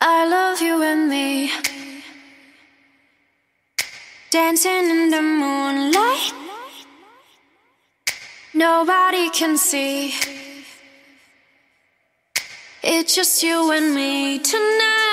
I love you and me. Dancing in the moonlight. Nobody can see. It's just you and me tonight.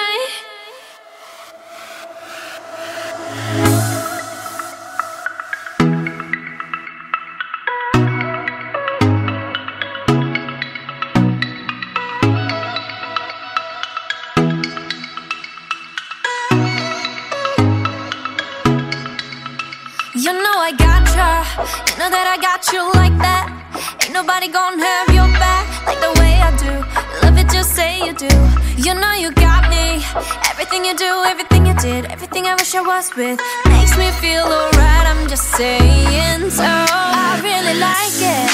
You know that I got you like that. Ain't nobody gonna have your back like the way I do. Love it, just say you do. You know you got me. Everything you do, everything you did, everything I wish I was with makes me feel alright. I'm just saying so. I really like it.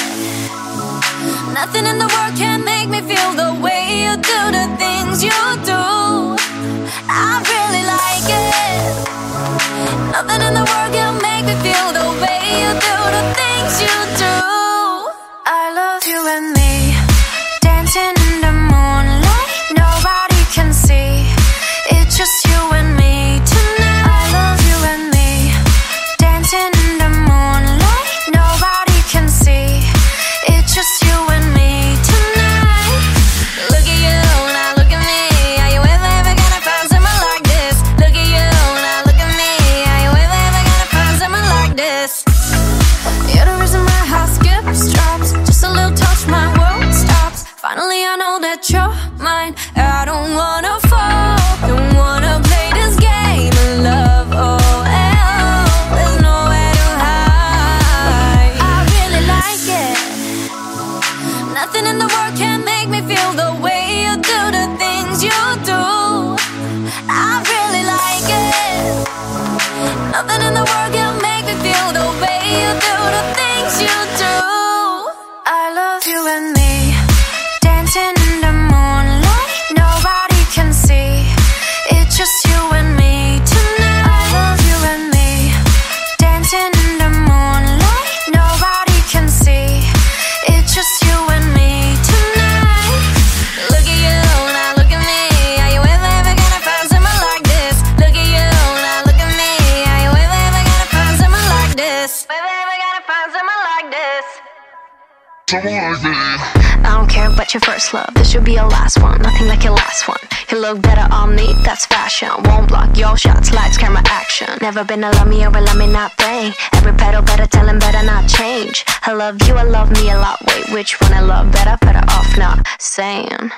Nothing in the world can make me feel the way you do the things you do. Nothing in the world can make me feel the way you do the things you do. I love you and me, Finally, I know that you're mine. I don't wanna fall, don't wanna play this game of love. Oh, there's nowhere to hide. I really like it. Nothing in the world can make me feel the way you do the things you do. I really like it. Nothing in the world can make me feel the way you do the things you do. I love you and me, this? Ever, ever gonna find someone like this? Someone like me. I don't care about your first love, this should be your last one. Nothing like your last one. You look better on me, that's fashion. Won't block your shots, lights, camera, action. Never been a love me or a love me not thing. Every petal better tell him better not change. I love you, I love me a lot. Wait, which one I love better? Better off not saying.